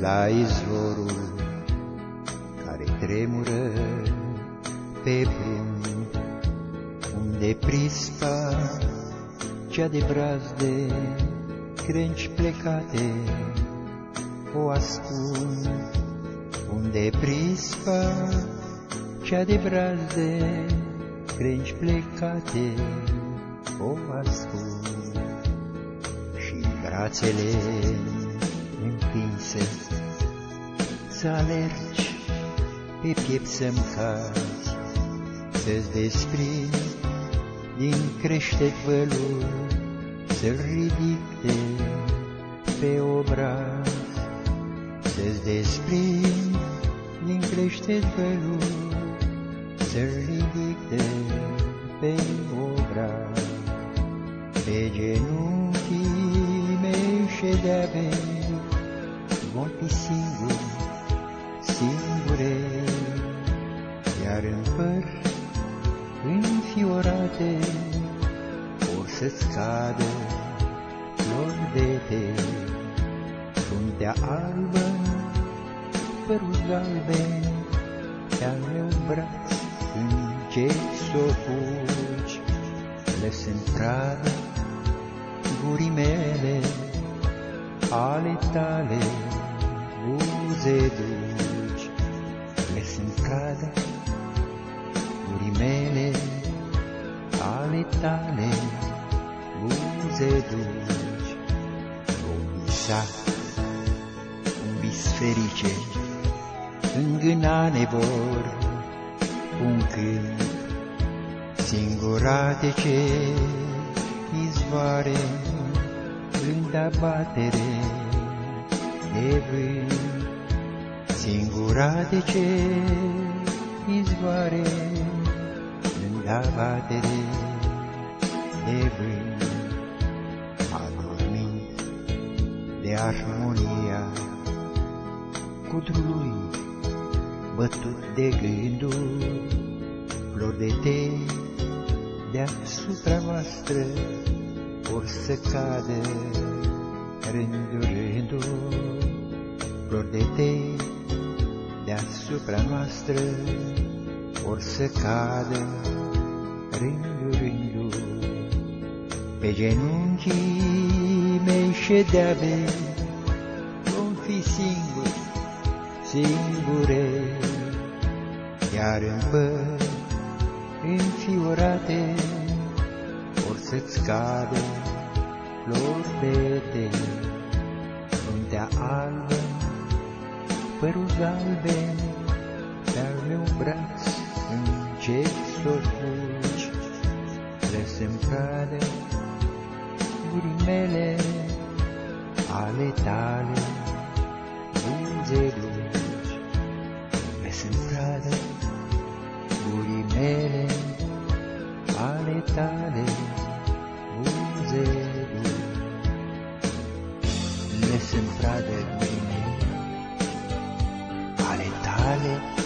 la izvorul care tremură pe brun, unde prispa cea de brazde crengi plecate o ascund, unde prispa cea de brazde crengi plecate o ascund. Și brațele împinse să alergi pe piept să-mi cazi, să-ți desprinzi din creștet vălul, să-l ridic pe obraz, să-ți desprinzi din creștet vălul, să-l ridic pe obraz. Pe genunchii mei ședea vom fi singuri, singure, iar în păr înfiorate or să-ți cadă flori de te, fruntea albă, părul galben, te-al meu braț, încet s-o fugi, lăsând pradă gurii mele, ale tale, buze dulci, lăsând pradă gurii mele, ale tale, buze dulci. O visa, un vis ferice, îngâna vor, un cânt, singurate ce izvoare în abatere de vânt, singurate ce? Izvoare. În abatere de vânt, adormit de armonia. Cudrului bătut de gânduri, flori de te deasupra voastră or să cadă rândul rândul, flori de te deasupra noastră or să cadă rândul rândul. Pe genunchii mei ședea vom fi singuri, singure, iar în păr înfiorate or să-ți cadă flori de te, fruntea albă, părul galben, pe-al meu braț încet s-o fugi, lăsăm cadă gurii mele, ale tale, buze facevi ne sembrate di me, ale tale